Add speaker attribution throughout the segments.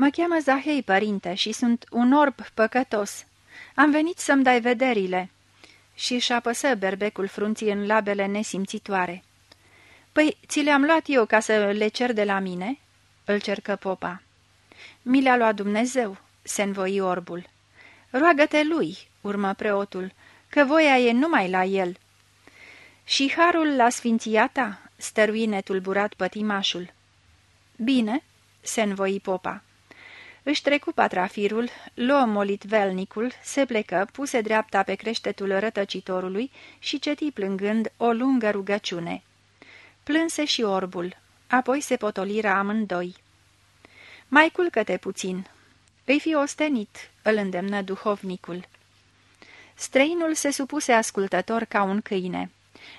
Speaker 1: Mă cheamă Zahei, părinte, și sunt un orb păcătos. Am venit să-mi dai vederile." Și își apăsă berbecul frunții în labele nesimțitoare. Păi, ți le-am luat eu ca să le cer de la mine?" îl cercă popa. Mi le-a luat Dumnezeu," se învoi orbul. Roagă-te lui," urmă preotul, că voia e numai la el." Și harul la sfinția ta?" stărui netulburat pătimașul. Bine," se învoi popa. Își trecu patrafirul, luă molit velnicul, se plecă, puse dreapta pe creștetul rătăcitorului și ceti plângând o lungă rugăciune. Plânse și orbul, apoi se potoliră amândoi. Mai culcă-te puțin. Îi fi ostenit, îl îndemnă duhovnicul. Străinul se supuse ascultător ca un câine.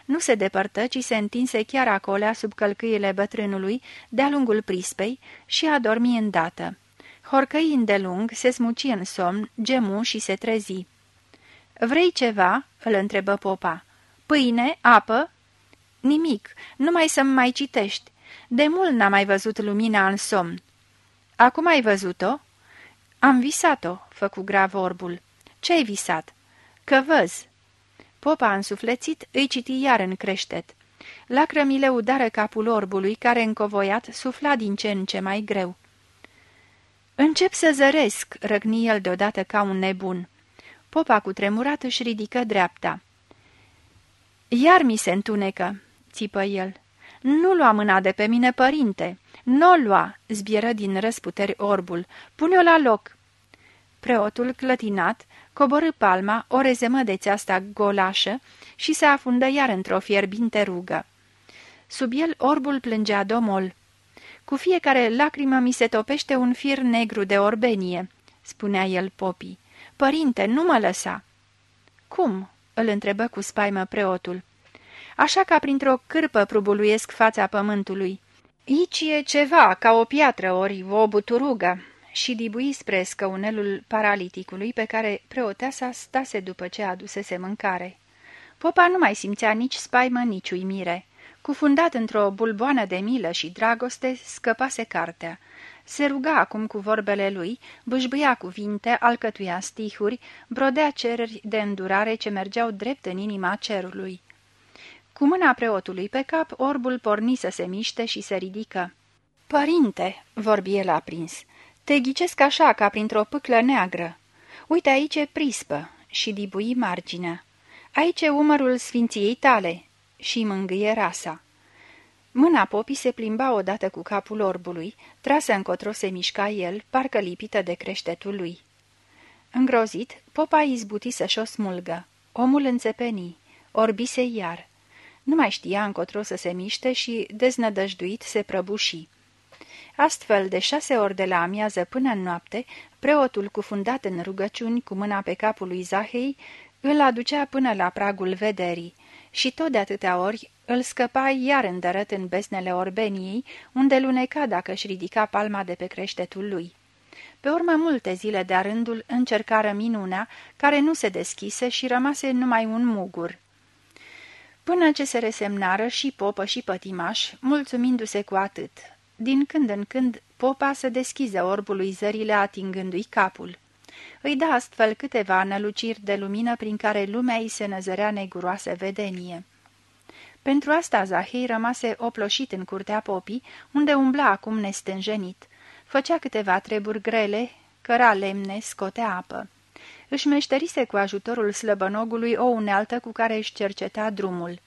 Speaker 1: Nu se depărtă, ci se întinse chiar acolo, sub călcâiele bătrânului, de-a lungul prispei, și a dormi îndată. Horcăind de lung, se smuci în somn, gemu și se trezi. Vrei ceva?" îl întrebă popa. Pâine? Apă?" Nimic, numai să-mi mai citești. De mult n-am mai văzut lumina în somn." Acum ai văzut-o?" Am visat-o," făcu grav orbul. Ce-ai visat?" Că văz." Popa însuflețit îi citi iar în creștet. Lacrămile udară capul orbului, care încovoiat sufla din ce în ce mai greu. Încep să zăresc," răgni el deodată ca un nebun. Popa cu tremurat își ridică dreapta. Iar mi se întunecă," țipă el. Nu lua mâna de pe mine, părinte! Nu o lua!" zbieră din răsputeri orbul. Pune-o la loc!" Preotul, clătinat, coborâ palma, o rezemă de țeasta golașă și se afundă iar într-o fierbinte rugă. Sub el orbul plângea domol. Cu fiecare lacrimă mi se topește un fir negru de orbenie," spunea el popii. Părinte, nu mă lăsa!" Cum?" îl întrebă cu spaimă preotul. Așa ca printr-o cârpă prubuluiesc fața pământului. Ici e ceva, ca o piatră ori o buturugă." Și dibui spre scăunelul paraliticului pe care preoteasa stase după ce adusese mâncare. Popa nu mai simțea nici spaimă, nici uimire. Cufundat într-o bulboană de milă și dragoste, scăpase cartea. Se ruga acum cu vorbele lui, bâșbâia cuvinte, alcătuia stihuri, brodea cereri de îndurare ce mergeau drept în inima cerului. Cu mâna preotului pe cap, orbul porni să se miște și se ridică. Părinte, vorbi el aprins, te ghicesc așa ca printr-o pâclă neagră. Uite aici e prispă și dibui marginea. Aici e umărul sfinției tale și mângâie rasa. Mâna popii se plimba odată cu capul orbului, trasă încotro se mișca el, parcă lipită de creștetul lui. Îngrozit, popa izbuti să-și o smulgă. Omul înțepeni, orbise iar. Nu mai știa încotro să se miște și, deznădăjduit, se prăbuși. Astfel, de șase ori de la amiază până în noapte, preotul cufundat în rugăciuni cu mâna pe capul lui Zahei îl aducea până la pragul vederii și tot de atâtea ori îl scăpa iar îndărăt în besnele orbeniei, unde luneca dacă își ridica palma de pe creștetul lui. Pe urmă multe zile de-a rândul încercară minunea, care nu se deschise și rămase numai un mugur. Până ce se resemnară și popă și pătimaș, mulțumindu-se cu atât. Din când în când, popa să deschiză orbului zările atingându-i capul. Îi da astfel câteva năluciri de lumină prin care lumea îi se năzărea neguroasă vedenie. Pentru asta Zahei rămase oploșit în curtea popii, unde umbla acum nestânjenit. Făcea câteva treburi grele, căra lemne, scotea apă. Își meșterise cu ajutorul slăbănogului o unealtă cu care își cerceta drumul.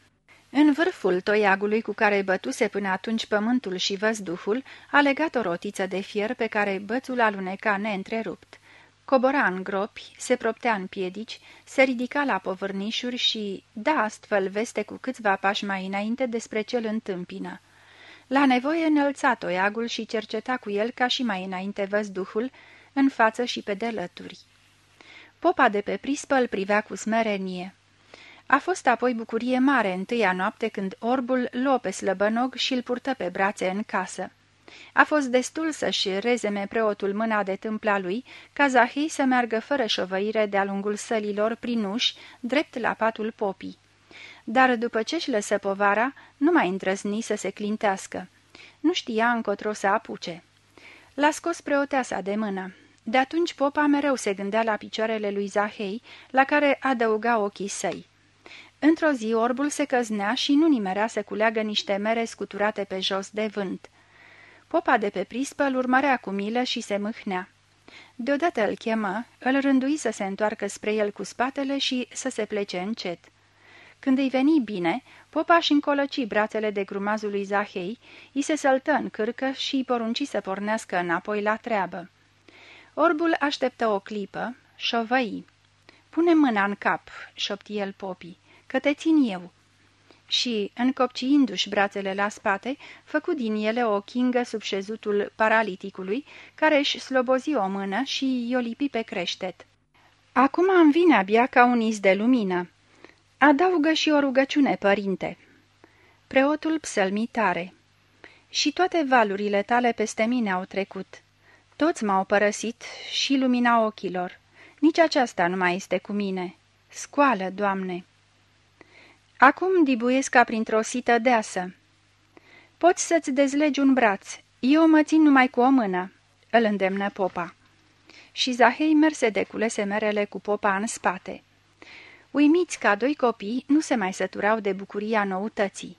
Speaker 1: În vârful toiagului cu care bătuse până atunci pământul și văzduhul, a legat o rotiță de fier pe care bățul aluneca neîntrerupt. Cobora în gropi, se proptea în piedici, se ridica la povârnișuri și da astfel veste cu câțiva pași mai înainte despre cel întâmpină. La nevoie înălța toiagul și cerceta cu el ca și mai înainte văzduhul, în față și pe delături. Popa de pe prispă îl privea cu smerenie. A fost apoi bucurie mare întâia noapte când orbul luă pe slăbănog și îl purtă pe brațe în casă. A fost destul să-și rezeme preotul mâna de tâmpla lui, ca Zahii să meargă fără șovăire de-a lungul sălilor prin uși, drept la patul popii. Dar după ce-și lăsă povara, nu mai îndrăzni să se clintească. Nu știa încotro să apuce. L-a scos preoteasa de mână. De atunci popa mereu se gândea la picioarele lui Zahei, la care adăuga ochii săi. Într-o zi orbul se căznea și nu nimerea să culeagă niște mere scuturate pe jos de vânt. Popa de pe prispă îl urmărea cu milă și se mâhnea. Deodată îl chemă, îl rândui să se întoarcă spre el cu spatele și să se plece încet. Când îi veni bine, popa și încolăci brațele de grumazul lui Zahei, îi se săltă în cârcă și îi porunci să pornească înapoi la treabă. Orbul așteptă o clipă, șovăi. Pune mâna în cap," șopti el popii, că te țin eu." Și, încopciindu-și brațele la spate, făcu din ele o chingă sub șezutul paraliticului, care își slobozi o mână și i-o lipi pe creștet. Acum îmi vine abia ca un iz de lumină. Adaugă și o rugăciune, părinte." Preotul psălmitare Și toate valurile tale peste mine au trecut. Toți m-au părăsit și lumina ochilor. Nici aceasta nu mai este cu mine. Scoală, Doamne! Acum dibuiesc ca printr-o sită deasă. Poți să-ți dezlegi un braț. Eu mă țin numai cu o mână, îl îndemnă popa. Și Zahei merse de culese merele cu popa în spate. Uimiți ca doi copii, nu se mai săturau de bucuria noutății.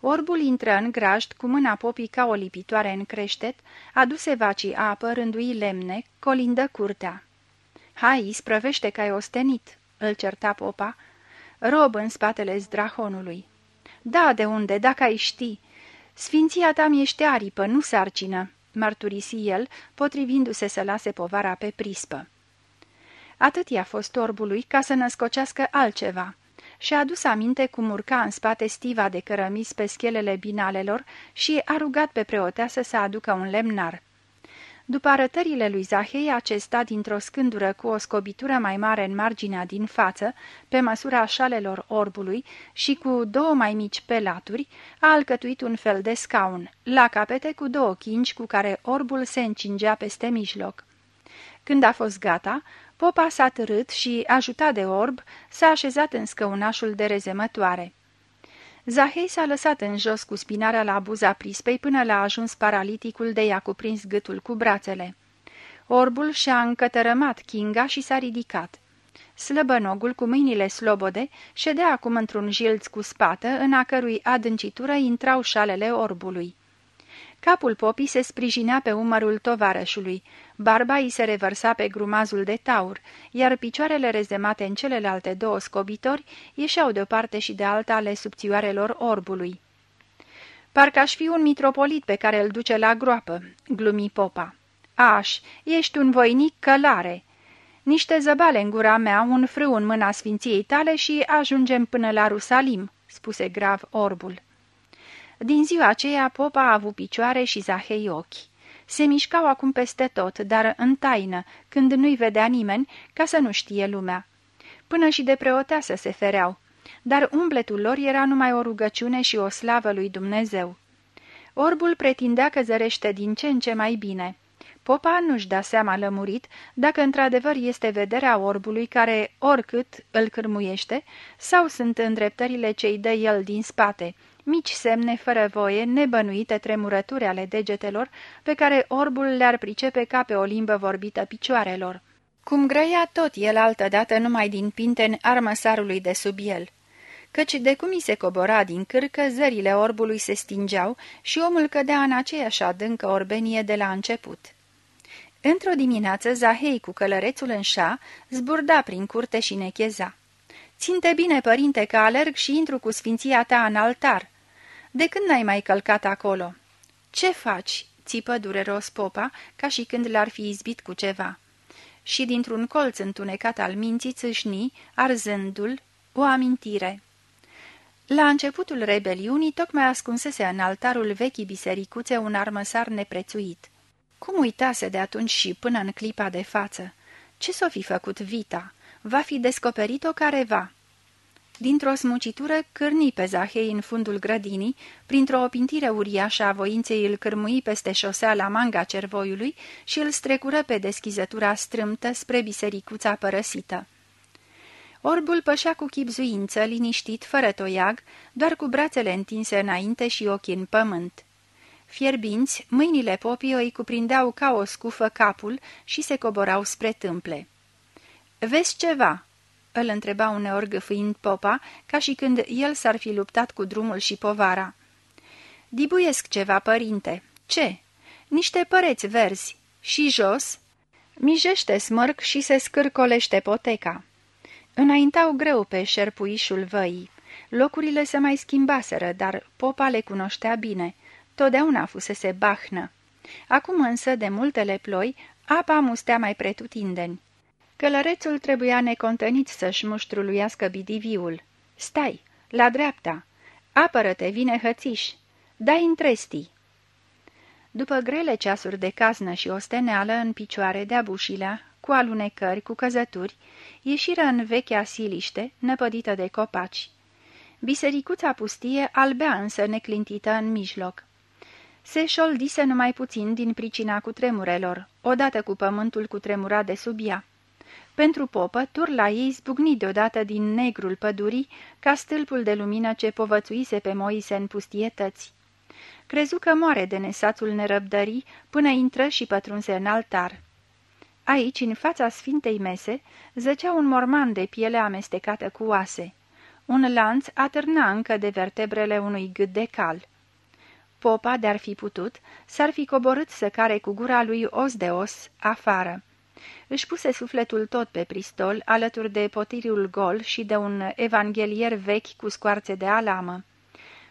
Speaker 1: Orbul intră în grajd cu mâna popii ca o lipitoare în creștet, aduse vacii apă, rândui lemne, colindă curtea. Hai, sprăvește că ai ostenit," îl certa popa, rob în spatele zdrahonului. Da, de unde, dacă ai ști. Sfinția ta mi-ește aripă, nu sarcină," mărturisi el, potrivindu-se să lase povara pe prispă. Atât i-a fost orbului ca să născocească altceva și-a adus aminte cum urca în spate stiva de cărămis pe schelele binalelor și a rugat pe preoteasă să aducă un lemnar. După arătările lui Zahei, acesta, dintr-o scândură cu o scobitură mai mare în marginea din față, pe măsura șalelor orbului și cu două mai mici pelaturi, a alcătuit un fel de scaun, la capete cu două chingi cu care orbul se încingea peste mijloc. Când a fost gata, Popa s-a târât și, ajutat de orb, s-a așezat în scăunașul de rezemătoare. Zahei s-a lăsat în jos cu spinarea la buza prispei până l-a ajuns paraliticul de i-a cuprins gâtul cu brațele. Orbul și-a încătărămat Kinga și s-a ridicat. Slăbănogul, cu mâinile slobode, ședea acum într-un jilț cu spată, în a cărui adâncitură intrau șalele orbului. Capul popii se sprijinea pe umărul tovarășului, barba îi se revărsa pe grumazul de taur, iar picioarele rezemate în celelalte două scobitori ieșeau de o parte și de alta ale subțioarelor orbului. Parcă aș fi un mitropolit pe care îl duce la groapă," glumi popa. Aș, ești un voinic călare." Niște zăbale în gura mea, un frâu în mâna sfinției tale și ajungem până la Rusalim," spuse grav orbul. Din ziua aceea popa a avut picioare și Zahei ochi. Se mișcau acum peste tot, dar în taină, când nu-i vedea nimeni, ca să nu știe lumea. Până și de preoteasă se fereau, dar umbletul lor era numai o rugăciune și o slavă lui Dumnezeu. Orbul pretindea că zărește din ce în ce mai bine. Popa nu-și da seama lămurit dacă într-adevăr este vederea orbului care, oricât, îl cârmuiește, sau sunt îndreptările ce-i dă el din spate, mici semne fără voie, nebănuite tremurături ale degetelor, pe care orbul le-ar pricepe ca pe o limbă vorbită picioarelor. Cum grăia tot el altădată numai din pinten armăsarului de sub el. Căci de cum i se cobora din cârcă, zările orbului se stingeau și omul cădea în aceeași adâncă orbenie de la început. Într-o dimineață, Zahei cu călărețul în șa zburda prin curte și necheza. Ținte bine, părinte, că alerg și intru cu sfinția ta în altar." De când n-ai mai călcat acolo?" Ce faci?" țipă dureros popa, ca și când l-ar fi izbit cu ceva. Și dintr-un colț întunecat al minții țâșni, arzându-l, o amintire. La începutul rebeliunii, tocmai ascunsese în altarul vechii bisericuțe un armăsar neprețuit. Cum uitase de atunci și până în clipa de față? Ce s-o fi făcut Vita? Va fi descoperit-o careva. Dintr-o smucitură cârni pe Zahei în fundul grădinii, printr-o opintire uriașă a voinței îl cârmui peste șosea la manga cervoiului și îl strecură pe deschizătura strâmtă spre bisericuța părăsită. Orbul pășea cu chipzuință, liniștit, fără toiag, doar cu brațele întinse înainte și ochii în pământ. Fierbinți, mâinile popii îi cuprindeau ca o scufă capul și se coborau spre tâmple. Vezi ceva?" îl întreba uneori gâfâind popa, ca și când el s-ar fi luptat cu drumul și povara. Dibuiesc ceva, părinte. Ce? Niște păreți verzi. Și jos?" Mijește smărc și se scârcolește poteca. Înaintau greu pe șerpuișul văii. Locurile se mai schimbaseră, dar popa le cunoștea bine. Totdeauna fusese bahnă. Acum însă, de multele ploi, apa mustea mai pretutindeni. Călărețul trebuia necontenit să-și muștruluiască bidiviul. Stai, la dreapta! Apără-te, vine hățiș! Dai întrestii! După grele ceasuri de caznă și osteneală în picioare de abușilea, cu alunecări, cu căzături, ieșiră în vechea siliște, năpădită de copaci. Bisericuța pustie albea însă neclintită în mijloc. Se șoldise numai puțin din pricina cutremurelor, odată cu pământul cutremurat de sub ea. Pentru popă, turla ei zbucni deodată din negrul pădurii ca stâlpul de lumină ce povățuise pe Moise în pustietăți. Crezu că moare de nesațul nerăbdării până intră și pătrunse în altar. Aici, în fața sfintei mese, zăcea un morman de piele amestecată cu oase. Un lanț atârna încă de vertebrele unui gât de cal. Popa, de-ar fi putut, s-ar fi coborât să care cu gura lui os de os, afară. Își puse sufletul tot pe pristol, alături de potiriul gol și de un evanghelier vechi cu scoarțe de alamă.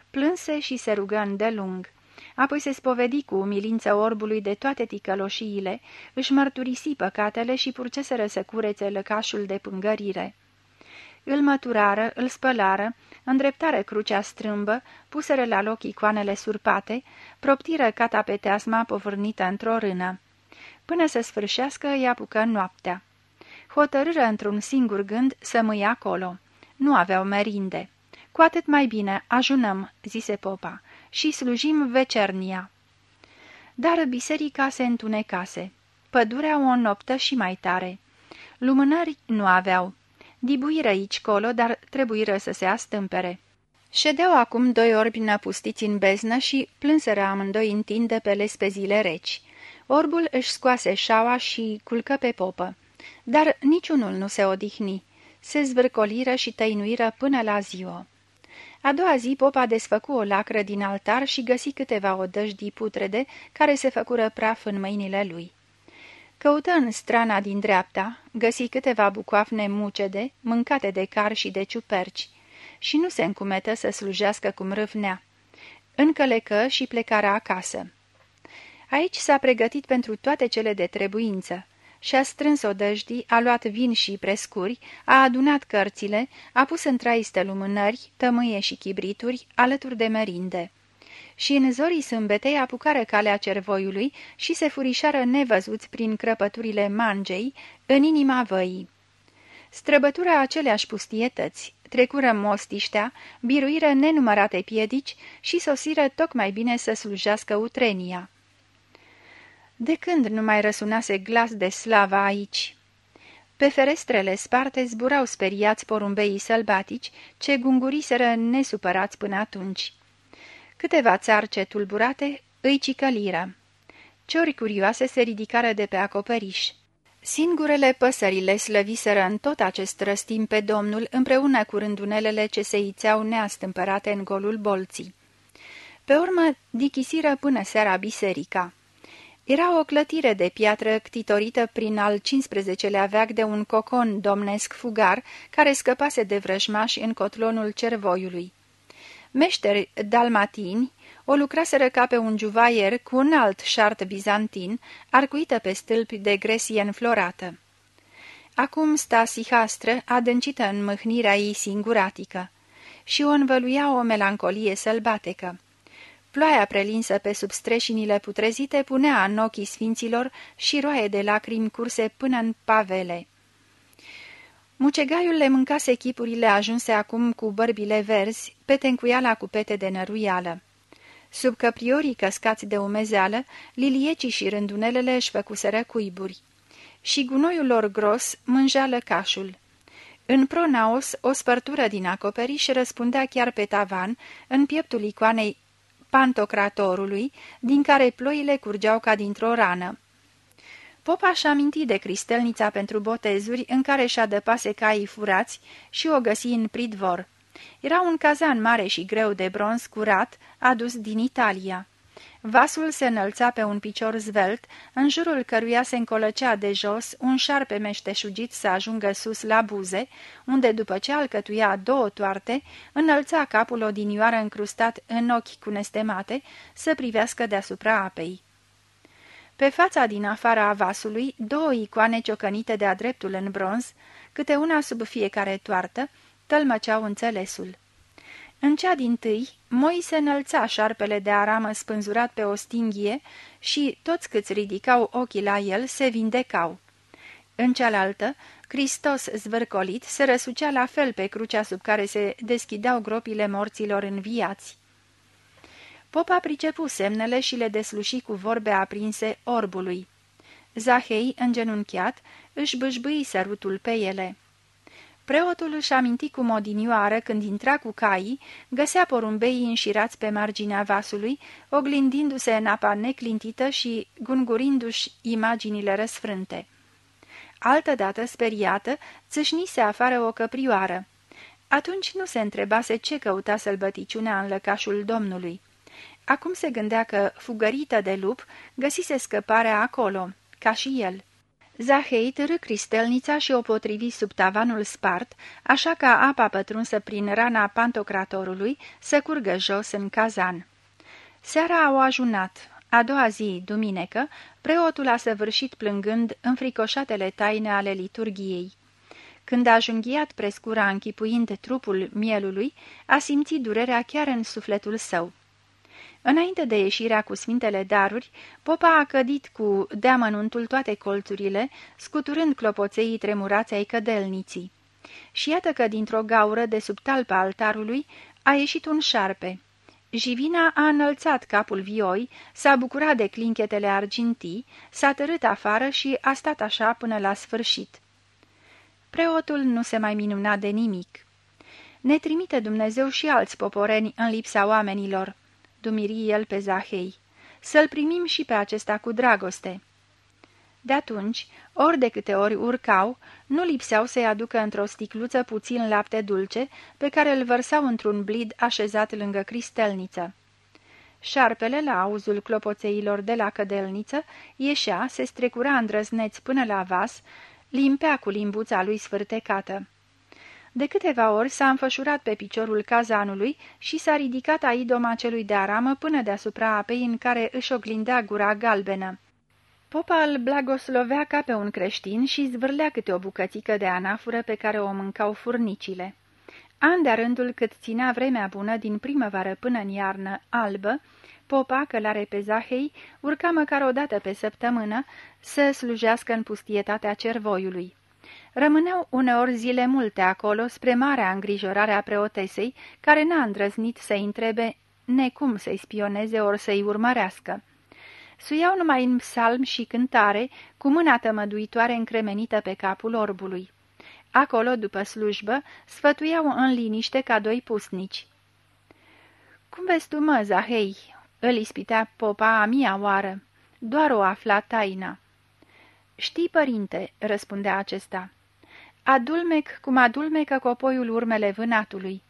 Speaker 1: Plânse și se rugă îndelung. Apoi se spovedi cu umilință orbului de toate ticăloșiile, își mărturisi păcatele și purceseră să curețe lăcașul de pângărire. Îl măturară, îl spălară, îndreptară crucea strâmbă, puseră la loc icoanele surpate, proptiră catapeteasma povârnită într-o rână. Până să sfârșească, îi apucă noaptea. Hotărâră într-un singur gând să mâie acolo. Nu aveau merinde. Cu atât mai bine, ajunăm," zise popa, și slujim vecernia." Dar biserica se întunecase. Pădurea o noptă și mai tare. Lumânări nu aveau. Dibuiră aici colo, dar trebuiră să se astâmpere. Ședeau acum doi orbi năpustiți în beznă și plânseră amândoi întinde pe lespezile reci. Orbul își scoase șaua și culcă pe popă. Dar niciunul nu se odihni. Se zvârcoliră și tăinuiră până la ziua. A doua zi popa desfăcu o lacră din altar și găsi câteva odăjdii putrede care se făcură praf în mâinile lui. Căută în strana din dreapta, găsi câteva bucoafne mucede, mâncate de car și de ciuperci, și nu se încumetă să slujească cum râvnea. Încălecă și plecarea acasă. Aici s-a pregătit pentru toate cele de trebuință. Și-a strâns odăjdii, a luat vin și prescuri, a adunat cărțile, a pus în traiste lumânări, tămâie și chibrituri, alături de merinde. Și în zorii sâmbetei apucară calea cervoiului și se furișară nevăzuți prin crăpăturile mangei, în inima văii. Străbătura aceleași pustietăți, trecură mostiștea, biruiră nenumărate piedici și sosiră tocmai bine să slujească utrenia. De când nu mai răsunase glas de slava aici? Pe ferestrele sparte zburau speriați porumbeii sălbatici, ce gunguriseră nesupărați până atunci. Câteva țarce tulburate îi cicăliră. Ciori curioase se ridicară de pe acoperiș. Singurele păsările slăviseră în tot acest răstim pe domnul împreună cu rândunelele ce se ițeau neastâmpărate în golul bolții. Pe urmă dichisiră până seara biserica. Era o clătire de piatră ctitorită prin al 15-lea veac de un cocon domnesc fugar care scăpase de vrăjmași în cotlonul cervoiului. Meșteri dalmatini o lucraseră ca pe un juvaier cu un alt șart bizantin, arcuită pe stâlpi de gresie înflorată. Acum sta sihastră, adâncită în mâhnirea ei singuratică, și o învăluia o melancolie sălbatecă. Ploaia prelinsă pe sub streșinile putrezite punea în ochii sfinților și roaie de lacrimi curse până în pavele. Mucegaiul le mâncase chipurile ajunse acum cu bărbile verzi, pe tencuiala cu pete de năruială. Sub căpriorii căscați de umezeală, liliecii și rândunelele își făcuseră cuiburi. Și gunoiul lor gros mânja lăcașul. În pronaos, o spărtură din acoperiș răspundea chiar pe tavan, în pieptul icoanei pantocratorului, din care ploile curgeau ca dintr-o rană. Popa și aminti de cristelnița pentru botezuri în care și-a dăpase caii furați și o găsi în pridvor. Era un cazan mare și greu de bronz curat, adus din Italia. Vasul se înălța pe un picior zvelt, în jurul căruia se încolăcea de jos un șarpe meșteșugit să ajungă sus la buze, unde, după ce alcătuia două toarte, înălța capul odinioară încrustat în ochi cu nestemate, să privească deasupra apei. Pe fața din afara a vasului, două icoane ciocănite de-a dreptul în bronz, câte una sub fiecare toartă, tălmăceau înțelesul. În cea din tâi, Moise înălța șarpele de aramă spânzurat pe o stinghie și toți câți ridicau ochii la el se vindecau. În cealaltă, Hristos zvârcolit se răsucea la fel pe crucea sub care se deschideau gropile morților înviați. Popa pricepu semnele și le desluși cu vorbe aprinse orbului. Zahei, îngenunchiat, își bâșbâi sărutul pe ele. Preotul își aminti cum odinioară, când intra cu caii, găsea porumbeii înșirați pe marginea vasului, oglindindu-se în apa neclintită și gungurindu-și imaginile răsfrânte. Altădată, speriată, țâșnise afară o căprioară. Atunci nu se întrebase ce căuta sălbăticiunea în lăcașul domnului. Acum se gândea că, fugărită de lup, găsise scăparea acolo, ca și el. Zahei târâ cristelnița și o potrivi sub tavanul spart, așa ca apa pătrunsă prin rana pantocratorului să curgă jos în cazan. Seara au ajunat. A doua zi, duminică, preotul a săvârșit plângând înfricoșatele taine ale liturgiei. Când a junghiat prescura închipuind trupul mielului, a simțit durerea chiar în sufletul său. Înainte de ieșirea cu sfintele daruri, popa a cădit cu deamănuntul toate colțurile, scuturând clopoței tremurați ai cădelniții. Și iată că dintr-o gaură de sub talpa altarului a ieșit un șarpe. Jivina a înălțat capul vioi, s-a bucurat de clinchetele argintii, s-a tărât afară și a stat așa până la sfârșit. Preotul nu se mai minuna de nimic. Ne trimite Dumnezeu și alți poporeni în lipsa oamenilor, dumiri el pe Zahei. Să-l primim și pe acesta cu dragoste. De atunci, ori de câte ori urcau, nu lipseau să-i aducă într-o sticluță puțin lapte dulce, pe care îl vărsau într-un blid așezat lângă cristelniță. Șarpele, la auzul clopoțeilor de la cădelniță, ieșea, se strecura îndrăzneț până la vas, limpea cu limbuța lui sfârtecată. De câteva ori s-a înfășurat pe piciorul cazanului și s-a ridicat a idoma celui de aramă până deasupra apei în care își oglindea gura galbenă. Popa îl blagoslovea ca pe un creștin și zvârlea câte o bucățică de anafură pe care o mâncau furnicile. An de rândul cât ținea vremea bună din primăvară până în iarnă albă, Popa, călare pe Zahei, urca măcar o dată pe săptămână să slujească în pustietatea cervoiului. Rămâneau uneori zile multe acolo, spre marea îngrijorare a preotesei, care n-a îndrăznit să-i întrebe necum să-i spioneze ori să-i urmărească. Suiau numai în psalm și cântare, cu mâna tămăduitoare încremenită pe capul orbului. Acolo, după slujbă, sfătuiau în liniște ca doi pusnici. Cum vezi tu, mă, Zahei?" îl ispitea popa a mia oară. Doar o afla taina." Știi, părinte," răspundea acesta. Adulmec cum adulmecă copoiul urmele vânatului.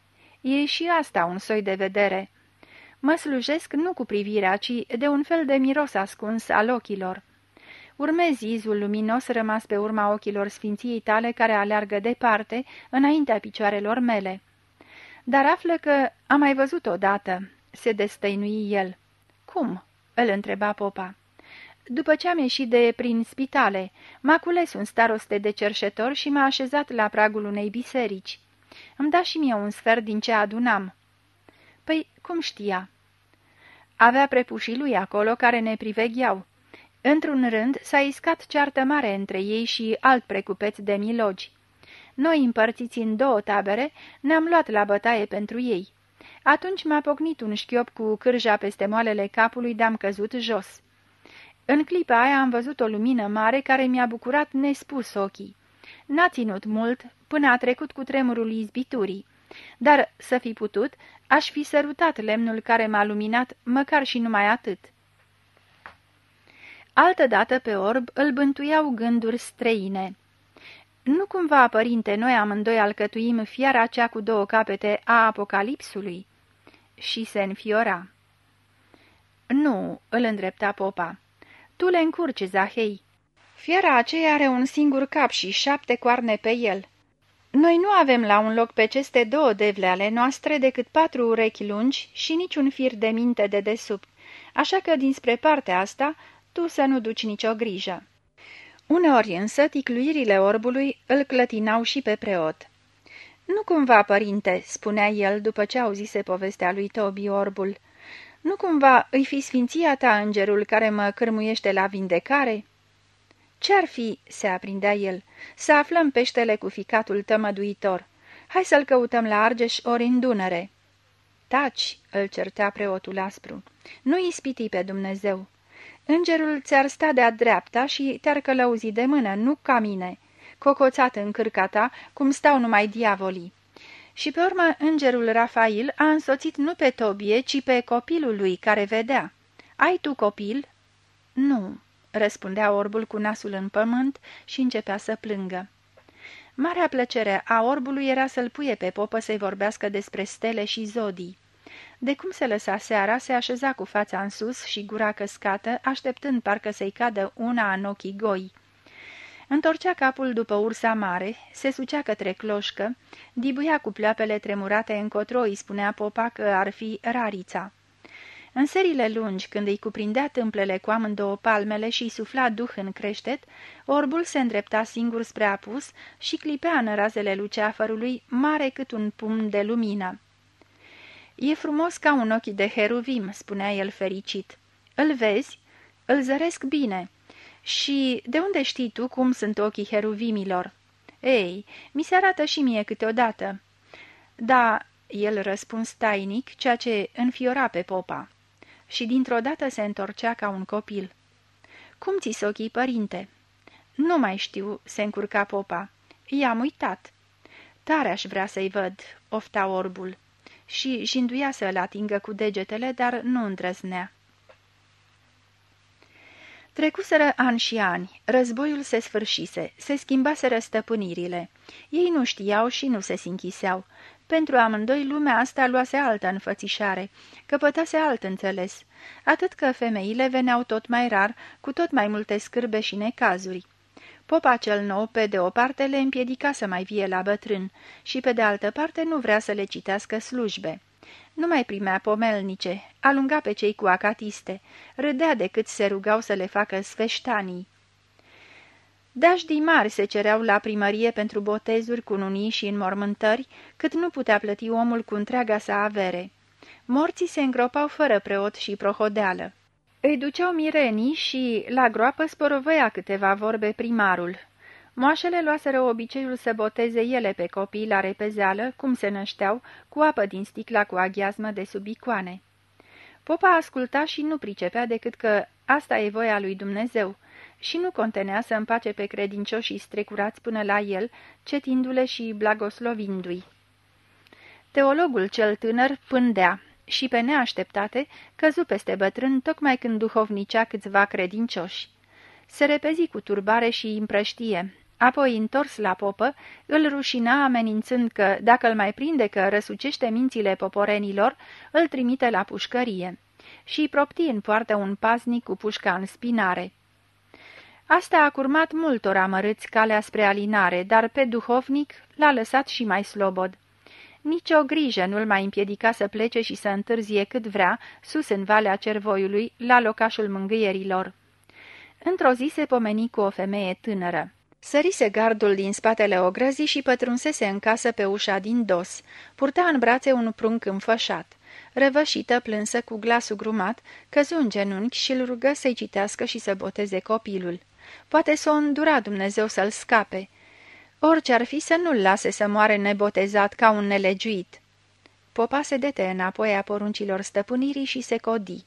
Speaker 1: E și asta un soi de vedere. Mă slujesc nu cu privirea, ci de un fel de miros ascuns al ochilor. Urmezi izul luminos rămas pe urma ochilor sfinției tale care aleargă departe, înaintea picioarelor mele. Dar află că am mai văzut odată, se destăinui el. Cum? îl întreba popa. După ce am ieșit de prin spitale, m-a cules un staroste de cerșetor și m-a așezat la pragul unei biserici. Îmi da și mie un sfert din ce adunam. Păi, cum știa? Avea prepușii lui acolo care ne privegheau. Într-un rând s-a iscat ceartă mare între ei și alt precupeț de milogi. Noi, împărțiți în două tabere, ne-am luat la bătaie pentru ei. Atunci m-a pocnit un șchiop cu cârja peste moalele capului de-am căzut jos. În clipa aia am văzut o lumină mare care mi-a bucurat nespus ochii. N-a ținut mult până a trecut cu tremurul izbiturii. Dar, să fi putut, aș fi sărutat lemnul care m-a luminat, măcar și numai atât. Altădată pe orb îl bântuiau gânduri străine. Nu cumva, părinte, noi amândoi alcătuim fiara cea cu două capete a apocalipsului?" Și se înfiora. Nu," îl îndrepta popa. Tu le încurci, Zahei. Fiera aceea are un singur cap și șapte coarne pe el. Noi nu avem la un loc pe aceste două devle ale noastre decât patru urechi lungi și niciun fir de minte de desubt, așa că dinspre partea asta tu să nu duci nicio grijă. Uneori însă ticluirile orbului îl clătinau și pe preot. Nu cumva, părinte," spunea el după ce auzise povestea lui Tobi orbul, nu cumva îi fi sfinția ta îngerul care mă cârmuiește la vindecare?" Ce-ar fi?" se aprindea el. Să aflăm peștele cu ficatul tămăduitor. Hai să-l căutăm la Argeș ori în Dunăre." Taci!" îl certea preotul aspru. Nu ispiti pe Dumnezeu. Îngerul ți-ar sta de-a dreapta și te-ar călăuzi de mână, nu ca mine, cocoțat în cârca ta, cum stau numai diavolii. Și pe urmă îngerul Rafael a însoțit nu pe Tobie, ci pe copilul lui care vedea. Ai tu copil?" Nu," răspundea orbul cu nasul în pământ și începea să plângă. Marea plăcere a orbului era să-l puie pe popă să-i vorbească despre stele și zodii. De cum se lăsa seara, se așeza cu fața în sus și gura căscată, așteptând parcă să-i cadă una în ochii goi. Întorcea capul după ursa mare, se sucea către cloșcă, dibuia cu pleoapele tremurate încotro, îi spunea popa că ar fi rarița. În serile lungi, când îi cuprindea tâmplele cu amândouă palmele și îi sufla duh în creștet, orbul se îndrepta singur spre apus și clipea în razele luceafărului, mare cât un pumn de lumină. E frumos ca un ochi de heruvim," spunea el fericit. Îl vezi? Îl zăresc bine." Și de unde știi tu cum sunt ochii heruvimilor?" Ei, mi se arată și mie câteodată." Da," el răspuns tainic, ceea ce înfiora pe popa. Și dintr-o dată se întorcea ca un copil. Cum ți ochii, părinte?" Nu mai știu," se încurca popa. I-am uitat." Tare aș vrea să-i văd," ofta orbul și jinduia să-l atingă cu degetele, dar nu îndrăznea. Trecuseră ani și ani, războiul se sfârșise, se schimbaseră stăpânirile. Ei nu știau și nu se sinchiseau. Pentru amândoi lumea asta luase altă înfățișare, căpătase alt înțeles, atât că femeile veneau tot mai rar, cu tot mai multe scârbe și necazuri. Popa cel nou, pe de o parte, le împiedica să mai vie la bătrân și, pe de altă parte, nu vrea să le citească slujbe. Nu mai primea pomelnice, alunga pe cei cu acatiste, râdea decât se rugau să le facă sfeștanii. Dașdii mari se cereau la primărie pentru botezuri, cununii și înmormântări, cât nu putea plăti omul cu întreaga sa avere. Morții se îngropau fără preot și prohodeală. Îi duceau mirenii și, la groapă, sporovăia câteva vorbe primarul. Moașele luaseră obiceiul să boteze ele pe copii la repezeală, cum se nășteau, cu apă din sticla cu aghiazmă de sub icoane. Popa asculta și nu pricepea decât că asta e voia lui Dumnezeu și nu contenea să împace pe credincioșii strecurați până la el, cetindu-le și blagoslovindu-i. Teologul cel tânăr pândea și pe neașteptate căzu peste bătrân tocmai când duhovnicea câțiva credincioși. Se repezi cu turbare și împrăștie, apoi, întors la popă, îl rușina amenințând că, dacă îl mai prinde că răsucește mințile poporenilor, îl trimite la pușcărie și propti în poartă un paznic cu pușca în spinare. Asta a curmat multor amărâți calea spre alinare, dar pe duhovnic l-a lăsat și mai slobod. Nici o grijă nu-l mai împiedica să plece și să întârzie cât vrea, sus în Valea Cervoiului, la locașul mângâierilor. Într-o zi se pomeni cu o femeie tânără. Sărise gardul din spatele ogrăzii și pătrunsese în casă pe ușa din dos. Purta în brațe un prunc înfășat. Răvășită, plânsă, cu glasul grumat, căzu în genunchi și îl rugă să-i citească și să boteze copilul. Poate să o îndura Dumnezeu să-l scape. Orice ar fi să nu-l lase să moare nebotezat ca un nelegiuit. Popa se dete înapoi a poruncilor stăpânirii și se codi.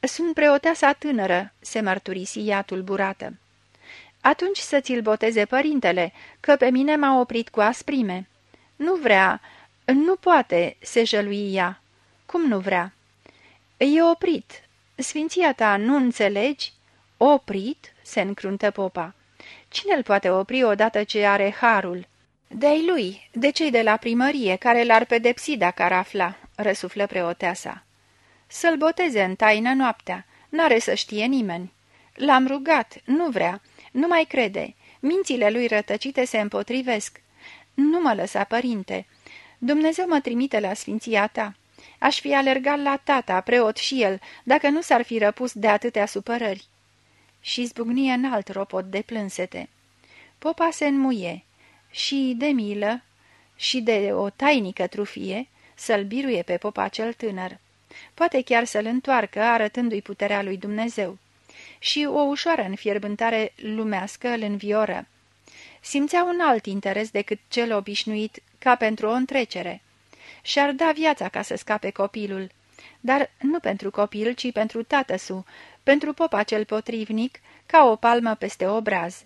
Speaker 1: Sunt preoteasa tânără," se mărturisi ea tulburată. Atunci să ți-l boteze părintele, că pe mine m-a oprit cu asprime." Nu vrea. Nu poate, se jălui ea. Cum nu vrea? E oprit. Sfinția ta, nu înțelegi? Oprit? se încruntă popa. Cine îl poate opri odată ce are harul? De-ai lui, de cei de la primărie, care l-ar pedepsi dacă ar afla, răsuflă preoteasa. Să-l boteze în taină noaptea, n-are să știe nimeni. L-am rugat, nu vrea, nu mai crede, mințile lui rătăcite se împotrivesc. Nu mă lăsa, părinte, Dumnezeu mă trimite la sfinția ta. Aș fi alergat la tata, preot și el, dacă nu s-ar fi răpus de atâtea supărări. Și zbucnie în alt ropot de plânsete. Popa se înmuie și de milă și de o tainică trufie să-l biruie pe popa cel tânăr. Poate chiar să-l întoarcă, arătându-i puterea lui Dumnezeu. Și o ușoară înfierbântare lumească îl învioră. Simțea un alt interes decât cel obișnuit, ca pentru o întrecere. Și-ar da viața ca să scape copilul, dar nu pentru copil, ci pentru tatăsu, pentru popa cel potrivnic, ca o palmă peste obraz.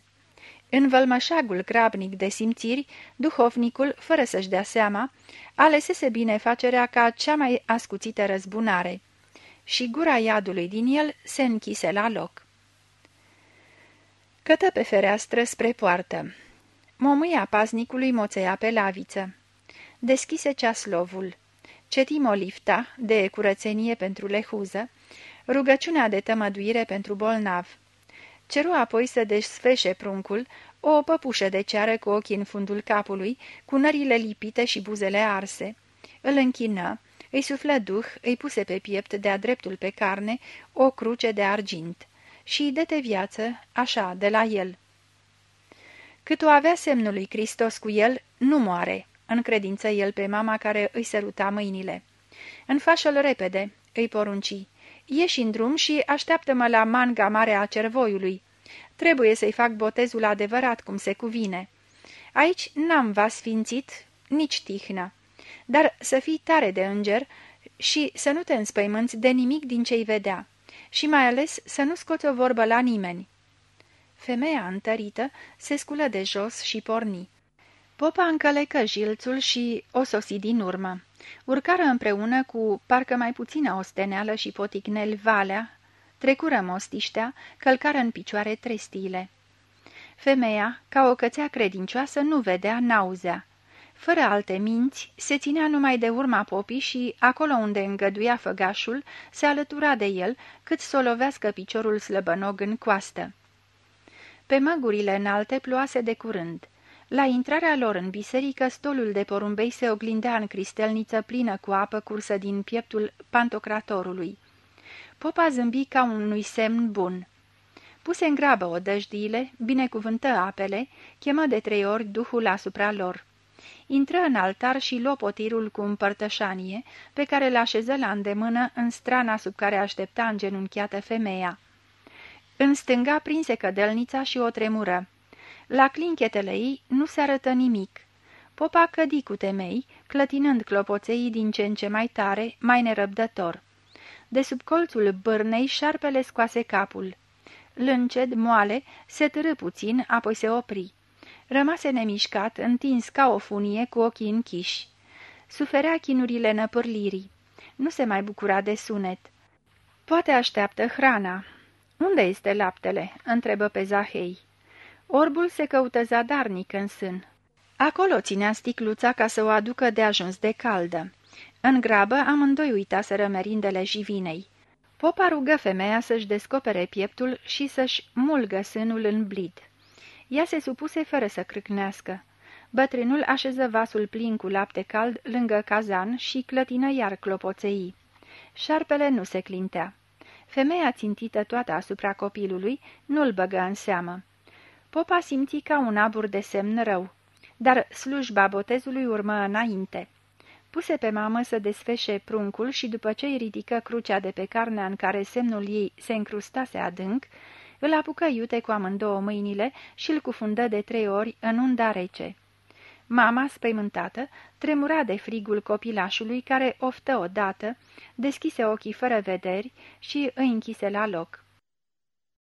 Speaker 1: În vălmășagul grabnic de simțiri, duhovnicul, fără să-și dea seama, alesese binefacerea ca cea mai ascuțită răzbunare. Și gura iadului din el se închise la loc. Cătă pe fereastră spre poartă. Momâia paznicului moțea pe laviță. Deschise ceaslovul. Ceti molifta, de curățenie pentru lehuză, rugăciunea de tămăduire pentru bolnav. Ceru apoi să desfeșe pruncul, o păpușă de ceară cu ochii în fundul capului, cu nările lipite și buzele arse. Îl închină, îi suflă duh, îi puse pe piept de-a dreptul pe carne o cruce de argint și dete viață, așa, de la el. Cât o avea semnul lui Hristos cu el, nu moare, în credință el pe mama care îi săruta mâinile. Înfașă-l repede, îi porunci. Ieși în drum și așteaptă-mă la manga mare a cervoiului. Trebuie să-i fac botezul adevărat cum se cuvine. Aici n-am va sfințit nici tihnă, dar să fii tare de înger și să nu te înspăimânți de nimic din ce-i vedea și mai ales să nu scoți o vorbă la nimeni. Femeia întărită se sculă de jos și porni. Popa încălecă jilțul și o sosi din urmă. Urcară împreună cu parcă mai puțină osteneală și poticnel valea, trecură mostiștea, călcară în picioare trestiile. Femeia, ca o cățea credincioasă, nu vedea, nauzea. Fără alte minți, se ținea numai de urma popii și, acolo unde îngăduia făgașul, se alătura de el, cât să o lovească piciorul slăbănog în coastă. Pe măgurile înalte ploase de curând. La intrarea lor în biserică, stolul de porumbei se oglindea în cristelniță plină cu apă cursă din pieptul pantocratorului. Popa zâmbi ca unui semn bun. Puse în grabă odăjdiile, binecuvântă apele, chemă de trei ori duhul asupra lor. Intră în altar și luă potirul cu împărtășanie, pe care l așeză la îndemână în strana sub care aștepta îngenunchiată femeia. În stânga prinse cădelnița și o tremură. La clinchetele ei nu se arătă nimic. Popa cădi cu temei, clătinând clopoței din ce în ce mai tare, mai nerăbdător. De sub colțul bârnei șarpele scoase capul. Lânced, moale, se târâ puțin, apoi se opri. Rămase nemișcat, întins ca o funie cu ochii închiși. Suferea chinurile năpârlirii. Nu se mai bucura de sunet. Poate așteaptă hrana. Unde este laptele?" întrebă pe Zahei. Orbul se căută zadarnic în sân. Acolo ținea sticluța ca să o aducă de ajuns de caldă. În grabă amândoi uitaseră merindele jivinei. Popa rugă femeia să-și descopere pieptul și să-și mulgă sânul în blid. Ea se supuse fără să crâcnească. Bătrânul așeză vasul plin cu lapte cald lângă cazan și clătină iar clopoței. Șarpele nu se clintea. Femeia țintită toată asupra copilului nu-l băgă în seamă. Popa simți ca un abur de semn rău, dar slujba botezului urmă înainte. Puse pe mamă să desfeșe pruncul și după ce îi ridică crucea de pe carnea în care semnul ei se încrustase adânc, îl apucă iute cu amândouă mâinile și îl cufundă de trei ori în unda rece. Mama, spăimântată, tremura de frigul copilașului care oftă odată, deschise ochii fără vederi și îi închise la loc.